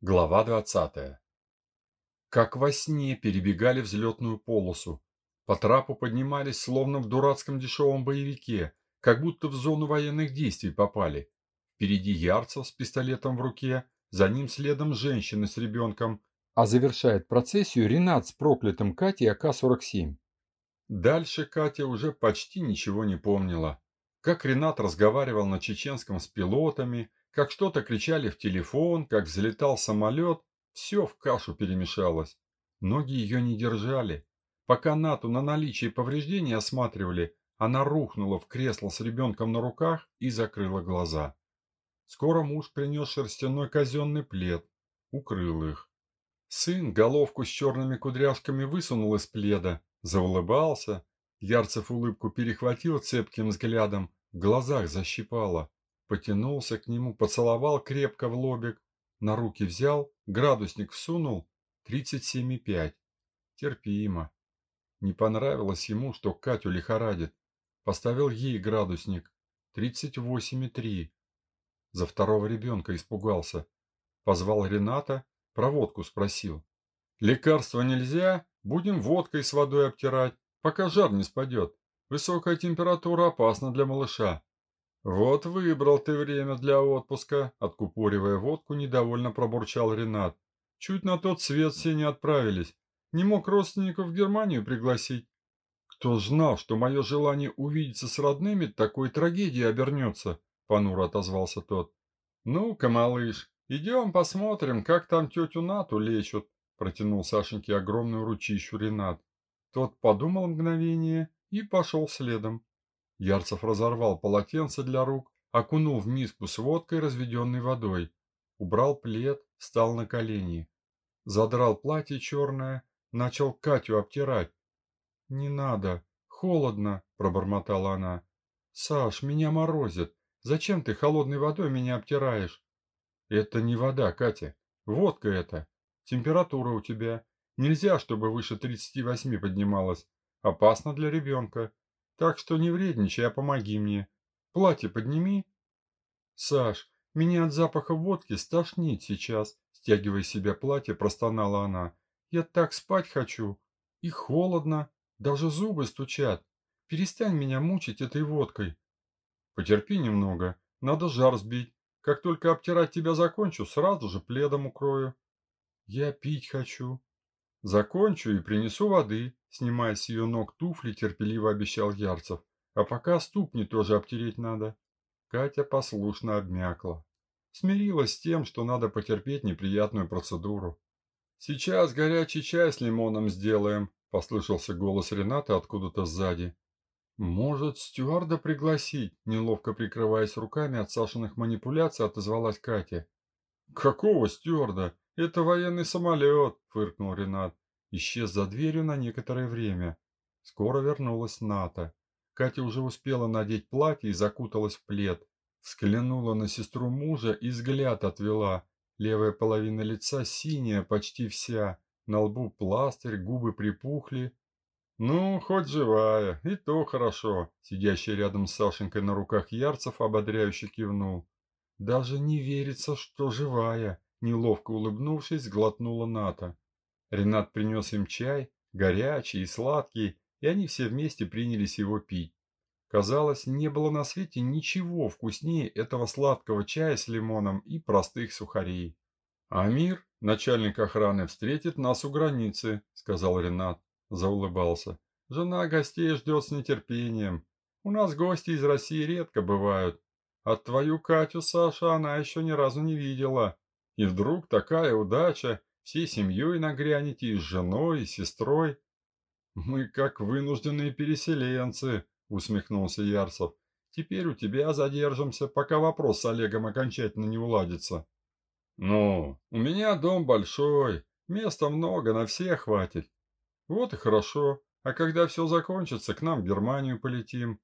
Глава 20. Как во сне перебегали взлетную полосу. По трапу поднимались, словно в дурацком дешевом боевике, как будто в зону военных действий попали. Впереди Ярцев с пистолетом в руке, за ним следом женщина с ребенком, а завершает процессию Ренат с проклятым Катей АК-47. Дальше Катя уже почти ничего не помнила. Как Ренат разговаривал на чеченском с пилотами, как что-то кричали в телефон, как взлетал самолет, все в кашу перемешалось. Ноги ее не держали. Пока Нату на наличие повреждений осматривали, она рухнула в кресло с ребенком на руках и закрыла глаза. Скоро муж принес шерстяной казенный плед, укрыл их. Сын головку с черными кудряшками высунул из пледа, заулыбался. Ярцев улыбку перехватил цепким взглядом, в глазах защипало. Потянулся к нему, поцеловал крепко в лобик, на руки взял, градусник всунул, 37,5. Терпимо. Не понравилось ему, что Катю лихорадит. Поставил ей градусник, 38,3. За второго ребенка испугался. Позвал Рената, проводку спросил. Лекарства нельзя, будем водкой с водой обтирать, пока жар не спадет. Высокая температура опасна для малыша. «Вот выбрал ты время для отпуска», — откупоривая водку, недовольно пробурчал Ренат. «Чуть на тот свет все не отправились. Не мог родственников в Германию пригласить. Кто знал, что мое желание увидеться с родными такой трагедией обернется?» — понуро отозвался тот. «Ну-ка, малыш, идем посмотрим, как там тетю Нату лечат», — протянул Сашеньке огромную ручищу Ренат. Тот подумал мгновение и пошел следом. Ярцев разорвал полотенце для рук, окунул в миску с водкой, разведенной водой. Убрал плед, встал на колени. Задрал платье черное, начал Катю обтирать. «Не надо, холодно», — пробормотала она. «Саш, меня морозит. Зачем ты холодной водой меня обтираешь?» «Это не вода, Катя. Водка это. Температура у тебя. Нельзя, чтобы выше 38 поднималась. Опасно для ребенка. Так что не вредничай, а помоги мне. Платье подними. Саш, меня от запаха водки стошнит сейчас. Стягивая себя платье, простонала она. Я так спать хочу. И холодно. Даже зубы стучат. Перестань меня мучить этой водкой. Потерпи немного. Надо жар сбить. Как только обтирать тебя закончу, сразу же пледом укрою. Я пить хочу. Закончу и принесу воды, снимая с ее ног туфли, терпеливо обещал Ярцев. А пока ступни тоже обтереть надо. Катя послушно обмякла. Смирилась с тем, что надо потерпеть неприятную процедуру. «Сейчас горячий чай с лимоном сделаем», — послышался голос Рената откуда-то сзади. «Может, стюарда пригласить?» — неловко прикрываясь руками от Сашиных манипуляций, отозвалась Катя. «Какого стюарда? «Это военный самолет», — фыркнул Ренат. Исчез за дверью на некоторое время. Скоро вернулась Ната. Катя уже успела надеть платье и закуталась в плед. Взглянула на сестру мужа и взгляд отвела. Левая половина лица синяя, почти вся. На лбу пластырь, губы припухли. «Ну, хоть живая, и то хорошо», — сидящий рядом с Сашенькой на руках Ярцев ободряюще кивнул. «Даже не верится, что живая», Неловко улыбнувшись, глотнула Ната. Ренат принес им чай, горячий и сладкий, и они все вместе принялись его пить. Казалось, не было на свете ничего вкуснее этого сладкого чая с лимоном и простых сухарей. «Амир, начальник охраны, встретит нас у границы», — сказал Ренат. Заулыбался. «Жена гостей ждет с нетерпением. У нас гости из России редко бывают. А твою Катю, Саша, она еще ни разу не видела. И вдруг такая удача, всей семьей нагрянете, и с женой, и с сестрой. Мы как вынужденные переселенцы, усмехнулся Ярцев. Теперь у тебя задержимся, пока вопрос с Олегом окончательно не уладится. Ну, у меня дом большой, места много, на всех хватит. Вот и хорошо. А когда все закончится, к нам в Германию полетим.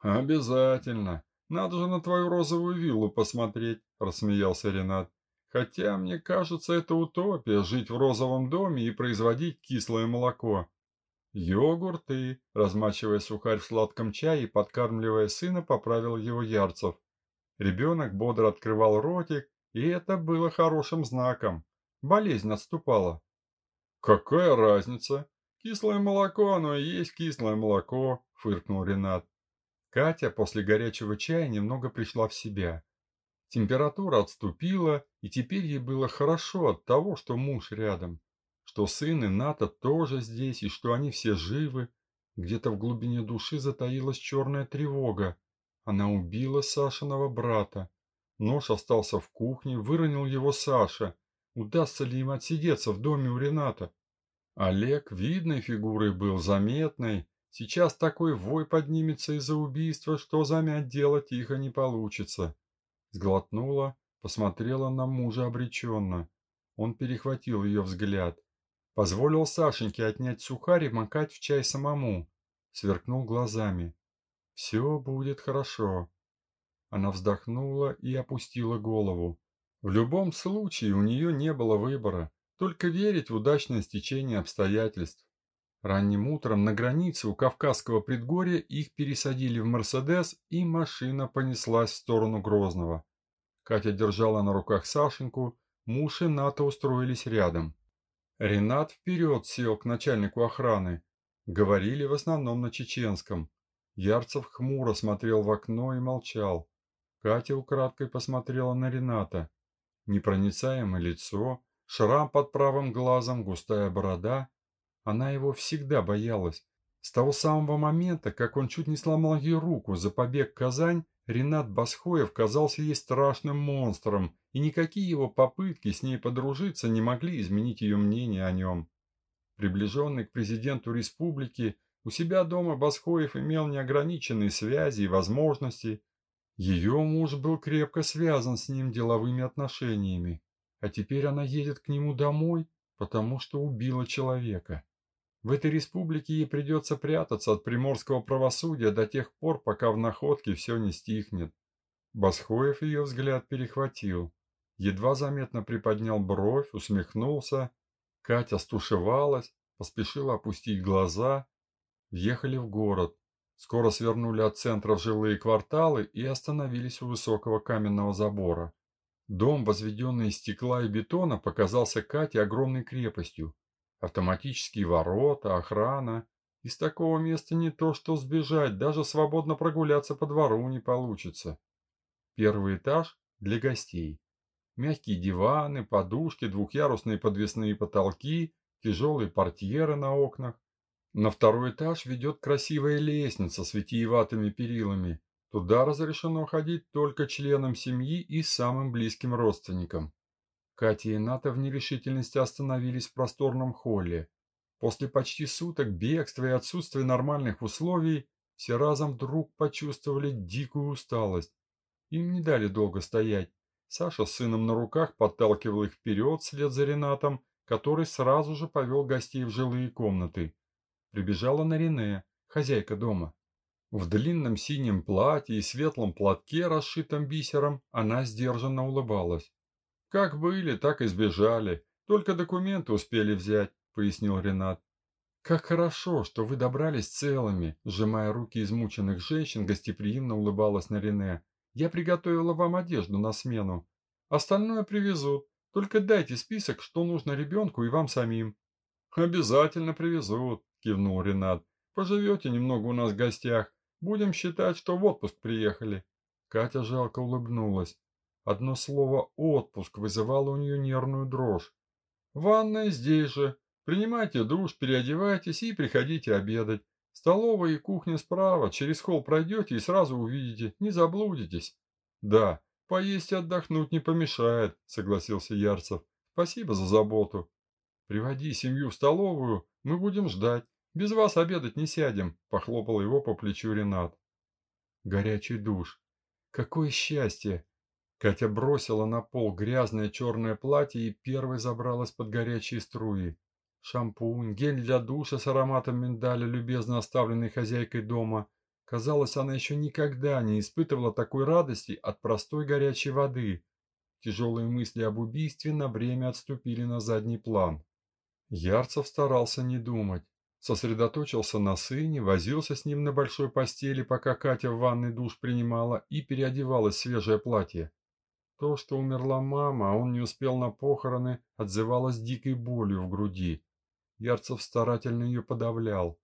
Обязательно. Надо же на твою розовую виллу посмотреть, рассмеялся Ренат. Хотя, мне кажется, это утопия – жить в розовом доме и производить кислое молоко. Йогурты, размачивая сухарь в сладком чае и подкармливая сына, поправил его Ярцев. Ребенок бодро открывал ротик, и это было хорошим знаком. Болезнь отступала. «Какая разница? Кислое молоко, оно и есть кислое молоко», – фыркнул Ренат. Катя после горячего чая немного пришла в себя. Температура отступила, и теперь ей было хорошо от того, что муж рядом, что сын и Ната тоже здесь, и что они все живы. Где-то в глубине души затаилась черная тревога. Она убила Сашиного брата. Нож остался в кухне, выронил его Саша. Удастся ли им отсидеться в доме у Рената? Олег видной фигурой был, заметной. Сейчас такой вой поднимется из-за убийства, что замять дело тихо не получится. Сглотнула, посмотрела на мужа обреченно. Он перехватил ее взгляд. Позволил Сашеньке отнять сухарь и макать в чай самому. Сверкнул глазами. «Все будет хорошо». Она вздохнула и опустила голову. В любом случае у нее не было выбора, только верить в удачное стечение обстоятельств. Ранним утром на границе у Кавказского предгорья их пересадили в «Мерседес», и машина понеслась в сторону Грозного. Катя держала на руках Сашеньку, муж и Ната устроились рядом. Ренат вперед сел к начальнику охраны. Говорили в основном на чеченском. Ярцев хмуро смотрел в окно и молчал. Катя украдкой посмотрела на Рената. Непроницаемое лицо, шрам под правым глазом, густая борода. Она его всегда боялась. С того самого момента, как он чуть не сломал ей руку за побег в Казань, Ренат Басхоев казался ей страшным монстром, и никакие его попытки с ней подружиться не могли изменить ее мнение о нем. Приближенный к президенту республики, у себя дома Басхоев имел неограниченные связи и возможности, ее муж был крепко связан с ним деловыми отношениями, а теперь она едет к нему домой, потому что убила человека. В этой республике ей придется прятаться от приморского правосудия до тех пор, пока в находке все не стихнет. Басхоев ее взгляд перехватил. Едва заметно приподнял бровь, усмехнулся. Катя стушевалась, поспешила опустить глаза. Въехали в город. Скоро свернули от центра в жилые кварталы и остановились у высокого каменного забора. Дом, возведенный из стекла и бетона, показался Кате огромной крепостью. Автоматические ворота, охрана. Из такого места не то что сбежать, даже свободно прогуляться по двору не получится. Первый этаж для гостей. Мягкие диваны, подушки, двухъярусные подвесные потолки, тяжелые портьеры на окнах. На второй этаж ведет красивая лестница с витиеватыми перилами. Туда разрешено ходить только членам семьи и самым близким родственникам. Катя и Ната в нерешительности остановились в просторном холле. После почти суток бегства и отсутствия нормальных условий все разом вдруг почувствовали дикую усталость. Им не дали долго стоять. Саша с сыном на руках подталкивал их вперед вслед за Ренатом, который сразу же повел гостей в жилые комнаты. Прибежала Нарине, хозяйка дома. В длинном синем платье и светлом платке, расшитом бисером, она сдержанно улыбалась. «Как были, так и сбежали. Только документы успели взять», — пояснил Ренат. «Как хорошо, что вы добрались целыми», — сжимая руки измученных женщин, гостеприимно улыбалась Нарине. «Я приготовила вам одежду на смену. Остальное привезут. Только дайте список, что нужно ребенку и вам самим». «Обязательно привезут», – кивнул Ренат. «Поживете немного у нас в гостях. Будем считать, что в отпуск приехали». Катя жалко улыбнулась. Одно слово «отпуск» вызывало у нее нервную дрожь. «Ванная здесь же. Принимайте душ, переодевайтесь и приходите обедать. Столовая и кухня справа. Через холл пройдете и сразу увидите. Не заблудитесь». «Да, поесть и отдохнуть не помешает», — согласился Ярцев. «Спасибо за заботу. Приводи семью в столовую, мы будем ждать. Без вас обедать не сядем, похлопал его по плечу Ренат. Горячий душ. Какое счастье! Катя бросила на пол грязное черное платье и первой забралась под горячие струи. Шампунь, гель для душа с ароматом миндаля, любезно оставленный хозяйкой дома. Казалось, она еще никогда не испытывала такой радости от простой горячей воды. Тяжелые мысли об убийстве на время отступили на задний план. Ярцев старался не думать. Сосредоточился на сыне, возился с ним на большой постели, пока Катя в ванной душ принимала и переодевалась в свежее платье. То, что умерла мама, а он не успел на похороны, отзывалось дикой болью в груди. Ярцев старательно ее подавлял.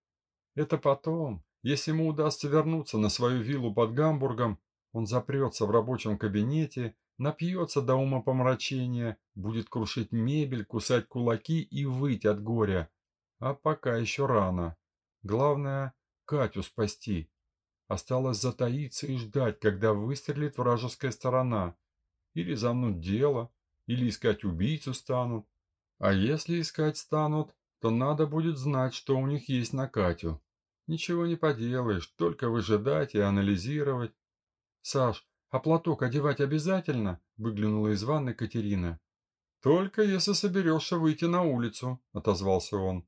Это потом, если ему удастся вернуться на свою виллу под Гамбургом, он запрется в рабочем кабинете, напьется до ума помрачения, будет крушить мебель, кусать кулаки и выть от горя. А пока еще рано. Главное – Катю спасти. Осталось затаиться и ждать, когда выстрелит вражеская сторона. Или замнут дело, или искать убийцу станут. А если искать станут, то надо будет знать, что у них есть на Катю. Ничего не поделаешь, только выжидать и анализировать. «Саш, а платок одевать обязательно?» – выглянула из ванны Катерина. «Только если соберешься выйти на улицу», – отозвался он.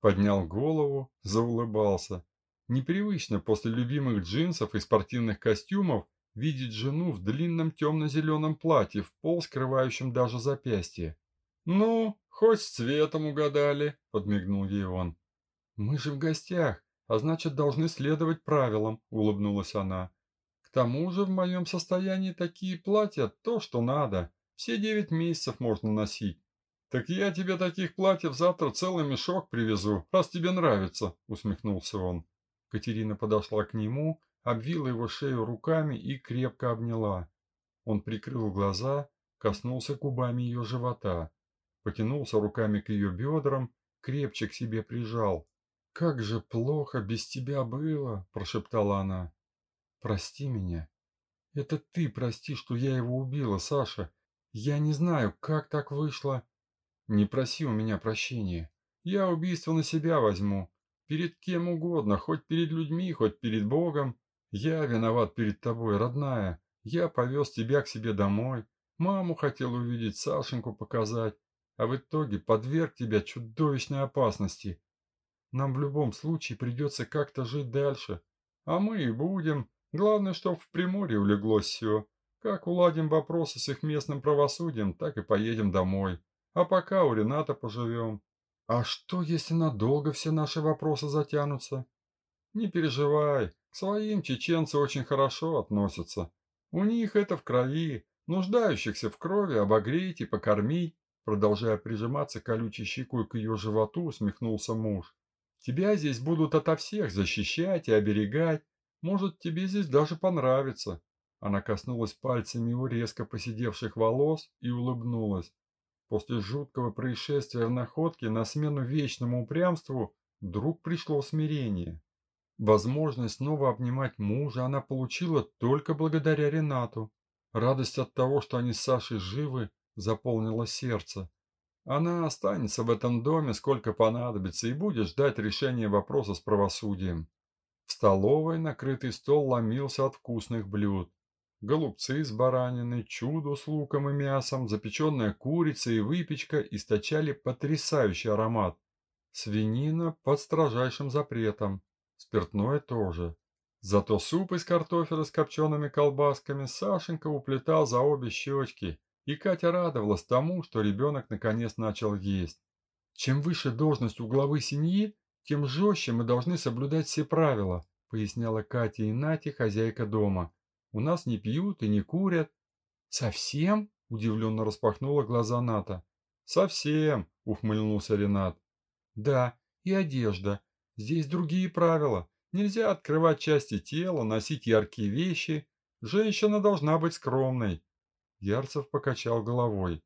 Поднял голову, заулыбался. Непривычно после любимых джинсов и спортивных костюмов видеть жену в длинном темно-зеленом платье, в пол скрывающем даже запястье. «Ну, хоть с цветом угадали», — подмигнул ей он. «Мы же в гостях, а значит, должны следовать правилам», — улыбнулась она. «К тому же в моем состоянии такие платья то, что надо. Все девять месяцев можно носить». «Так я тебе таких платьев завтра целый мешок привезу, раз тебе нравится», — усмехнулся он. Катерина подошла к нему, обвила его шею руками и крепко обняла. Он прикрыл глаза, коснулся губами ее живота, потянулся руками к ее бедрам, крепче к себе прижал. «Как же плохо без тебя было!» – прошептала она. «Прости меня. Это ты прости, что я его убила, Саша. Я не знаю, как так вышло. Не проси у меня прощения. Я убийство на себя возьму. Перед кем угодно, хоть перед людьми, хоть перед Богом. Я виноват перед тобой, родная. Я повез тебя к себе домой. Маму хотел увидеть, Сашеньку показать. А в итоге подверг тебя чудовищной опасности. Нам в любом случае придется как-то жить дальше. А мы и будем. Главное, чтоб в Приморье улеглось все. Как уладим вопросы с их местным правосудием, так и поедем домой. А пока у Рената поживем. А что, если надолго все наши вопросы затянутся? Не переживай, к своим чеченцы очень хорошо относятся. У них это в крови, нуждающихся в крови обогреть и покормить. Продолжая прижиматься колючей щекой к ее животу, усмехнулся муж. Тебя здесь будут ото всех защищать и оберегать. Может, тебе здесь даже понравится. Она коснулась пальцами его резко посидевших волос и улыбнулась. После жуткого происшествия в находке на смену вечному упрямству вдруг пришло смирение. Возможность снова обнимать мужа она получила только благодаря Ренату. Радость от того, что они с Сашей живы, заполнила сердце. Она останется в этом доме сколько понадобится и будет ждать решения вопроса с правосудием. В столовой накрытый стол ломился от вкусных блюд голубцы с бараниной, чудо с луком и мясом, запеченная курица и выпечка источали потрясающий аромат. Свинина под строжайшим запретом, спиртное тоже. Зато суп из картофеля с копчеными колбасками Сашенька уплетал за обе щечки, и Катя радовалась тому, что ребенок наконец начал есть. Чем выше должность у главы семьи, тем жестче мы должны соблюдать все правила, поясняла Катя и Нати, хозяйка дома. У нас не пьют и не курят. Совсем? Удивленно распахнула глаза Ната. Совсем, ухмыльнулся Ренат. Да, и одежда. Здесь другие правила. Нельзя открывать части тела, носить яркие вещи. Женщина должна быть скромной. Ярцев покачал головой.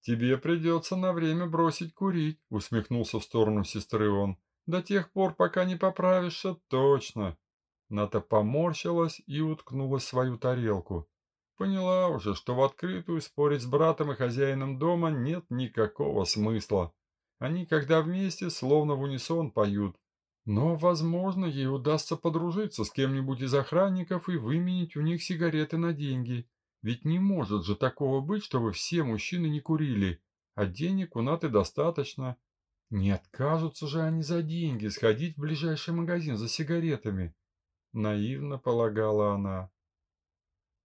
«Тебе придется на время бросить курить», — усмехнулся в сторону сестры он. «До тех пор, пока не поправишься, точно. Ната поморщилась и уткнулась в свою тарелку. Поняла уже, что в открытую спорить с братом и хозяином дома нет никакого смысла. Они, когда вместе, словно в унисон поют. Но, возможно, ей удастся подружиться с кем-нибудь из охранников и выменить у них сигареты на деньги. Ведь не может же такого быть, чтобы все мужчины не курили, а денег у Наты достаточно. Не откажутся же они за деньги сходить в ближайший магазин за сигаретами. Наивно полагала она.